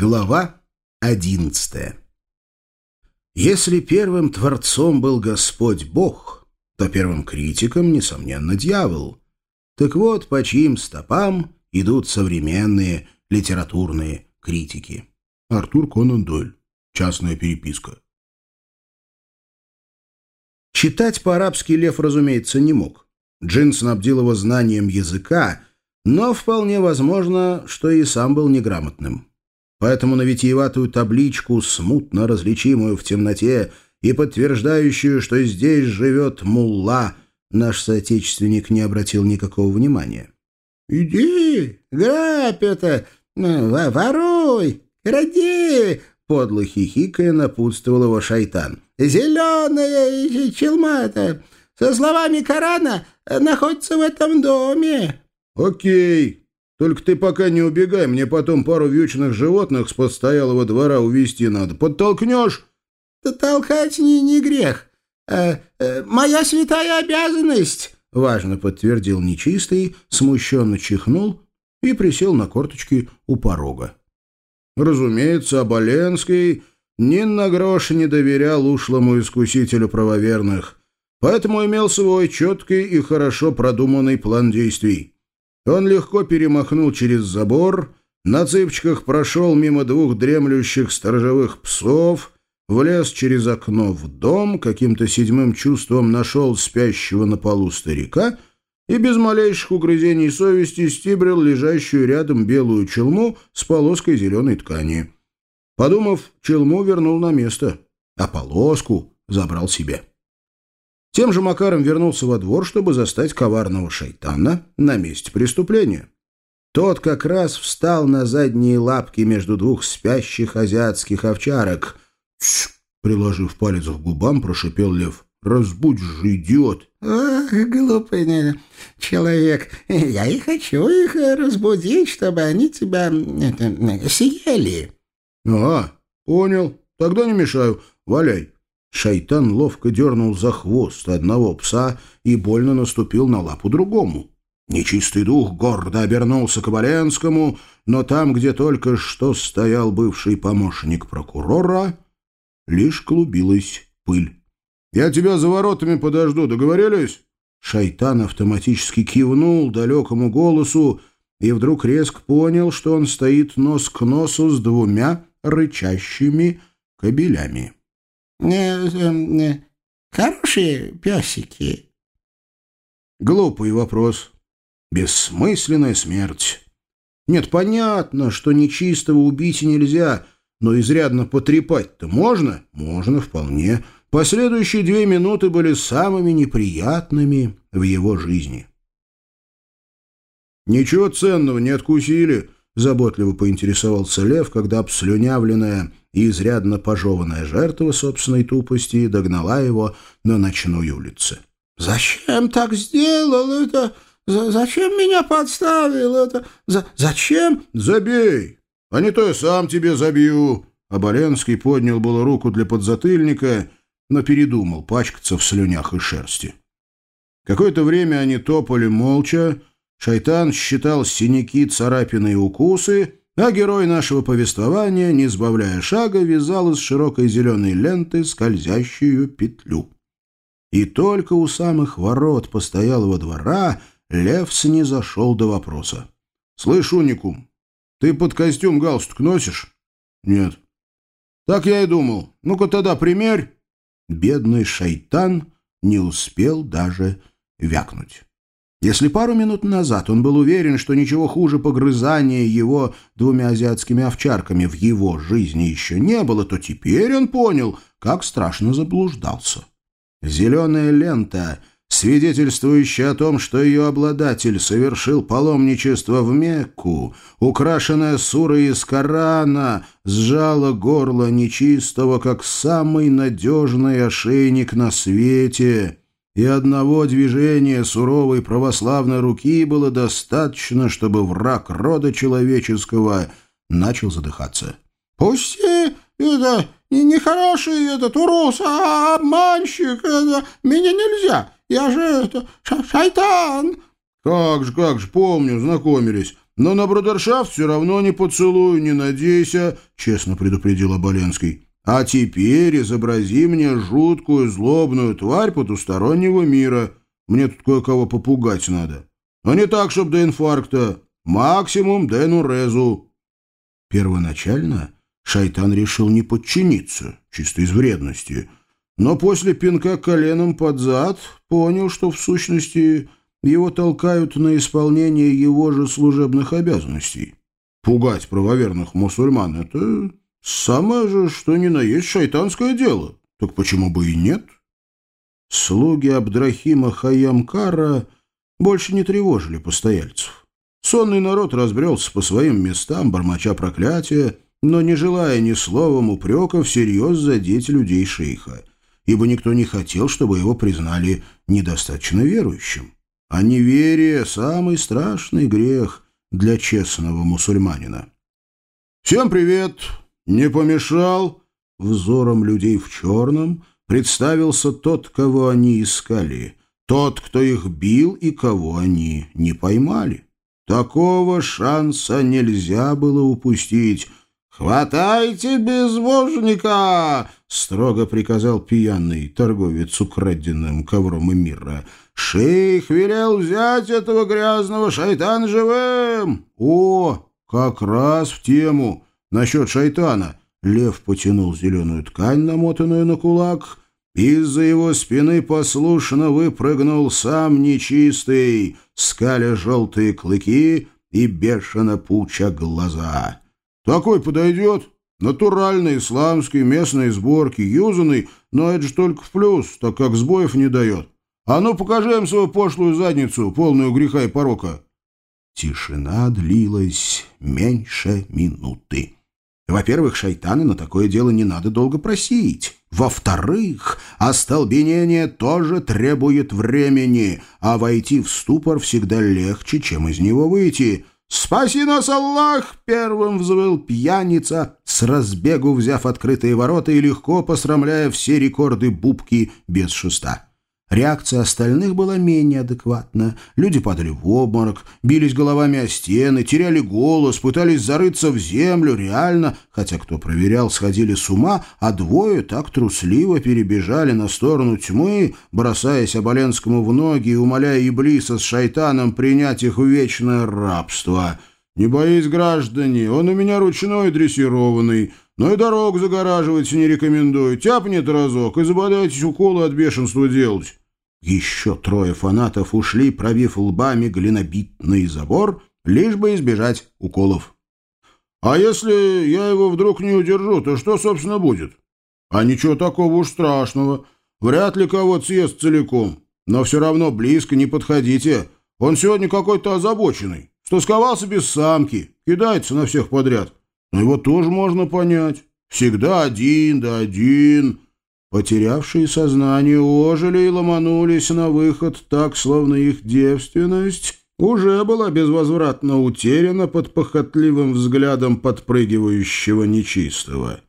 Глава одиннадцатая Если первым творцом был Господь Бог, то первым критиком, несомненно, дьявол. Так вот, по чьим стопам идут современные литературные критики. Артур Конан Дойль. Частная переписка. Читать по-арабски Лев, разумеется, не мог. Джин снабдил его знанием языка, но вполне возможно, что и сам был неграмотным. Поэтому на витиеватую табличку, смутно различимую в темноте и подтверждающую, что здесь живет мулла, наш соотечественник не обратил никакого внимания. «Иди, грабь это, воруй, кради!» Подло хихикая напутствовал его шайтан. «Зеленая челма-то со словами Корана находится в этом доме». «Окей, только ты пока не убегай, мне потом пару вьючных животных с постоялого двора увезти надо. Подтолкнешь?» «Да толкать не, не грех. Э, э, моя святая обязанность», — важно подтвердил нечистый, смущенно чихнул и присел на корточки у порога. Разумеется, Оболенский ни на грош не доверял ушлому искусителю правоверных, поэтому имел свой четкий и хорошо продуманный план действий. Он легко перемахнул через забор, на цыпочках прошел мимо двух дремлющих сторожевых псов, влез через окно в дом, каким-то седьмым чувством нашел спящего на полу старика и без малейших угрызений совести стибрил лежащую рядом белую челму с полоской зеленой ткани. Подумав, челму вернул на место, а полоску забрал себе. Тем же Макаром вернулся во двор, чтобы застать коварного шайтана на месте преступления. Тот как раз встал на задние лапки между двух спящих азиатских овчарок. «Тш!» — приложив палец к губам, прошипел лев. «Разбудь же, идиот!» «Ах, глупый человек, я и хочу их разбудить, чтобы они тебя это, съели». «А, понял. Тогда не мешаю. Валяй». Шайтан ловко дернул за хвост одного пса и больно наступил на лапу другому. Нечистый дух гордо обернулся к Оболенскому, но там, где только что стоял бывший помощник прокурора, лишь клубилась пыль. «Я тебя за воротами подожду, договорились?» Шайтан автоматически кивнул далекому голосу и вдруг резко понял, что он стоит нос к носу с двумя рычащими кобелями. Э, хорошие песики?» Глупый вопрос. Бессмысленная смерть. Нет, понятно, что нечистого убить нельзя, но изрядно потрепать-то можно? Можно вполне. Последующие две минуты были самыми неприятными в его жизни. «Ничего ценного не откусили», — заботливо поинтересовался Лев, когда обслюнявленная и изрядно пожеванная жертва собственной тупости догнала его на ночной улице. «Зачем так сделал это? Зачем меня подставил это? За зачем?» «Забей! А не то я сам тебе забью!» Оболенский поднял было руку для подзатыльника, но передумал пачкаться в слюнях и шерсти. Какое-то время они топали молча, шайтан считал синяки, царапины и укусы, а герой нашего повествования, не сбавляя шага, вязал из широкой зеленой ленты скользящую петлю. И только у самых ворот постоялого двора Левс не зашел до вопроса. — Слышь, уникум, ты под костюм галстук носишь? — Нет. — Так я и думал. Ну-ка тогда примерь. Бедный шайтан не успел даже вякнуть. Если пару минут назад он был уверен, что ничего хуже погрызания его двумя азиатскими овчарками в его жизни еще не было, то теперь он понял, как страшно заблуждался. Зеленая лента, свидетельствующая о том, что ее обладатель совершил паломничество в Мекку, украшенная сурой из Корана, сжала горло нечистого, как самый надежный ошейник на свете — и одного движения суровой православной руки было достаточно, чтобы враг рода человеческого начал задыхаться. «Пусть это нехороший этот урус, а обманщик, это, меня нельзя, я же это, шайтан!» «Как же, как же, помню, знакомились. но на брудершафт все равно не поцелую, не надейся», — честно предупредил Оболенский. «А теперь изобрази мне жуткую злобную тварь потустороннего мира. Мне тут кое-кого попугать надо. Но не так, чтобы до инфаркта. Максимум до энурезу». Первоначально шайтан решил не подчиниться, чисто из вредности, но после пинка коленом под зад понял, что в сущности его толкают на исполнение его же служебных обязанностей. Пугать правоверных мусульман — это самое же, что ни на есть шайтанское дело. Так почему бы и нет? Слуги Абдрахима Хайямкара больше не тревожили постояльцев. Сонный народ разбрелся по своим местам, бормоча проклятия, но не желая ни словом упрека всерьез задеть людей шейха, ибо никто не хотел, чтобы его признали недостаточно верующим. А неверие — самый страшный грех для честного мусульманина. «Всем привет! Не помешал?» Взором людей в черном представился тот, кого они искали, тот, кто их бил и кого они не поймали. Такого шанса нельзя было упустить. «Хватайте безбожника!» — строго приказал пьяный торговец украденным ковром и мира — Шейх велел взять этого грязного шайтана живым. О, как раз в тему насчет шайтана. Лев потянул зеленую ткань, намотанную на кулак. Из-за его спины послушно выпрыгнул сам нечистый, скаля желтые клыки и бешено пуча глаза. «Такой подойдет?» Натуральный, исламский, местные сборки, юзанный, но это же только в плюс, так как сбоев не дает. А ну, покажи им свою пошлую задницу, полную греха и порока». Тишина длилась меньше минуты. Во-первых, шайтаны на такое дело не надо долго просить. Во-вторых, остолбенение тоже требует времени, а войти в ступор всегда легче, чем из него выйти. «Спаси нас, Аллах!» — первым взвыл пьяница, с разбегу взяв открытые ворота и легко посрамляя все рекорды бубки без шеста. Реакция остальных была менее адекватна. Люди падали в обморок, бились головами о стены, теряли голос, пытались зарыться в землю, реально, хотя кто проверял, сходили с ума, а двое так трусливо перебежали на сторону тьмы, бросаясь Оболенскому в ноги и умоляя Иблиса с шайтаном принять их в вечное рабство. «Не боись, граждане, он у меня ручной дрессированный». Но и дорог загораживать не рекомендую. Тяпнет разок и забодайтесь уколы от бешенства делать. Еще трое фанатов ушли, пробив лбами глинобитный забор, лишь бы избежать уколов. «А если я его вдруг не удержу, то что, собственно, будет?» «А ничего такого уж страшного. Вряд ли кого съест целиком. Но все равно близко не подходите. Он сегодня какой-то озабоченный. Что сковался без самки, кидается на всех подряд. Но его тоже можно понять. Всегда один да один». Потерявшие сознание ожили и ломанулись на выход так, словно их девственность уже была безвозвратно утеряна под похотливым взглядом подпрыгивающего нечистого.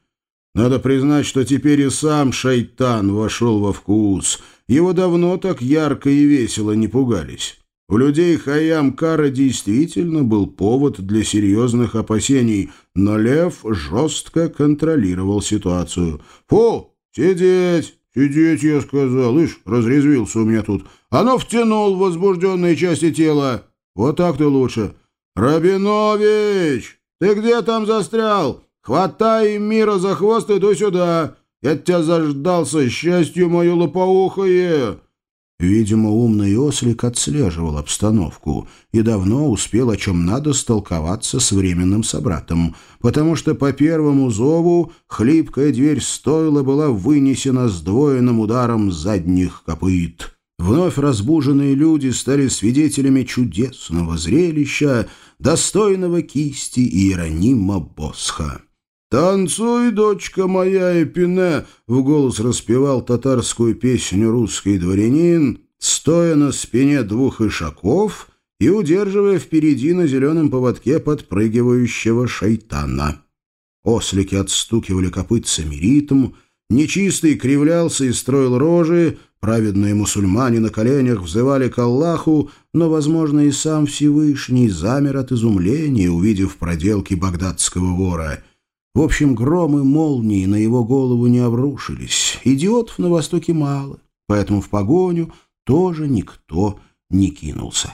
Надо признать, что теперь и сам шайтан вошел во вкус. Его давно так ярко и весело не пугались. У людей Хаям Кара действительно был повод для серьезных опасений, но Лев жестко контролировал ситуацию. «Фу! «Сидеть! Сидеть, я сказал! Ишь, разрезвился у меня тут! Оно втянул возбужденные части тела! Вот так-то лучше! Рабинович! Ты где там застрял? Хватай мира за хвост и иду сюда! Я тебя заждался, счастью мое лопоухое!» Видимо, умный ослик отслеживал обстановку и давно успел о чем надо столковаться с временным собратом, потому что по первому зову хлипкая дверь стойла была вынесена сдвоенным ударом задних копыт. Вновь разбуженные люди стали свидетелями чудесного зрелища, достойного кисти Иеронима Босха. «Танцуй, дочка моя, Эпине!» — в голос распевал татарскую песню русский дворянин, стоя на спине двух ишаков и удерживая впереди на зеленом поводке подпрыгивающего шайтана. Ослики отстукивали копытцами ритм, Нечистый кривлялся и строил рожи, праведные мусульмане на коленях взывали к Аллаху, но, возможно, и сам Всевышний замер от изумления, увидев проделки багдадского вора. В общем, громы молнии на его голову не обрушились. Идиотов на Востоке мало, поэтому в погоню тоже никто не кинулся.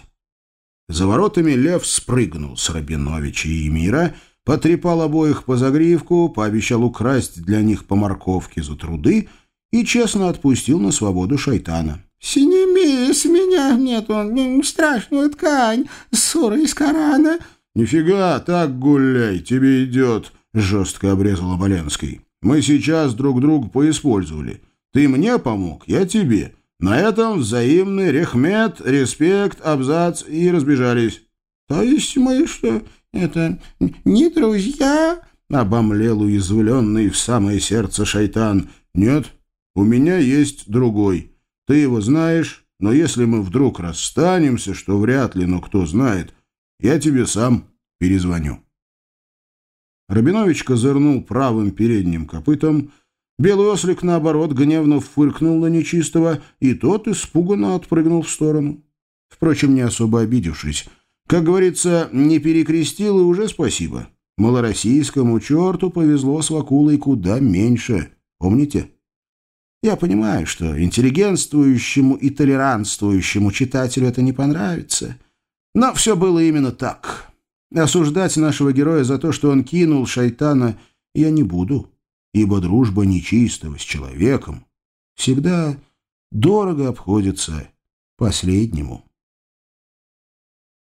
За воротами лев спрыгнул с Рабиновича и Эмира, потрепал обоих по загривку, пообещал украсть для них по морковке за труды и честно отпустил на свободу шайтана. «Сними с меня эту страшную ткань, сура из Корана!» «Нифига, так гуляй, тебе идет!» — жестко обрезал Оболенский. «Мы сейчас друг друга поиспользовали. Ты мне помог, я тебе. На этом взаимный рехмет, респект, абзац и разбежались». «То есть мы что, это не друзья?» — обомлел уязвленный в самое сердце шайтан. «Нет, у меня есть другой. Ты его знаешь, но если мы вдруг расстанемся, что вряд ли, но кто знает, я тебе сам перезвоню». Рабинович козырнул правым передним копытом, Белый ослик, наоборот, гневно фыркнул на нечистого, и тот испуганно отпрыгнул в сторону. Впрочем, не особо обидевшись. Как говорится, не перекрестил и уже спасибо. Малороссийскому черту повезло с Вакулой куда меньше. Помните? Я понимаю, что интеллигентствующему и толерантствующему читателю это не понравится. Но все было именно так. Осуждать нашего героя за то, что он кинул шайтана, я не буду ибо дружба нечистого с человеком всегда дорого обходится последнему.